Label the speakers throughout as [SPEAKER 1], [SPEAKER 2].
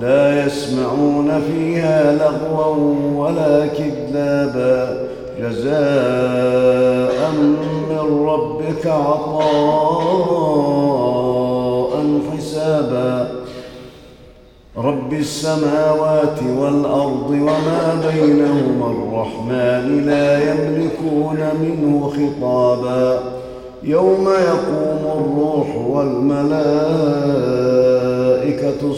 [SPEAKER 1] لا يسمعون فيها لغوا ولا كذابا. جزاء من ربك عطاء حسابا. رب السماوات والأرض وما بينهما الرحمن لا يملكون منه خطابا. يوم يقوم الروح والملائكة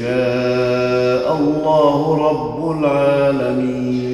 [SPEAKER 1] يشاء الله رب العالمين.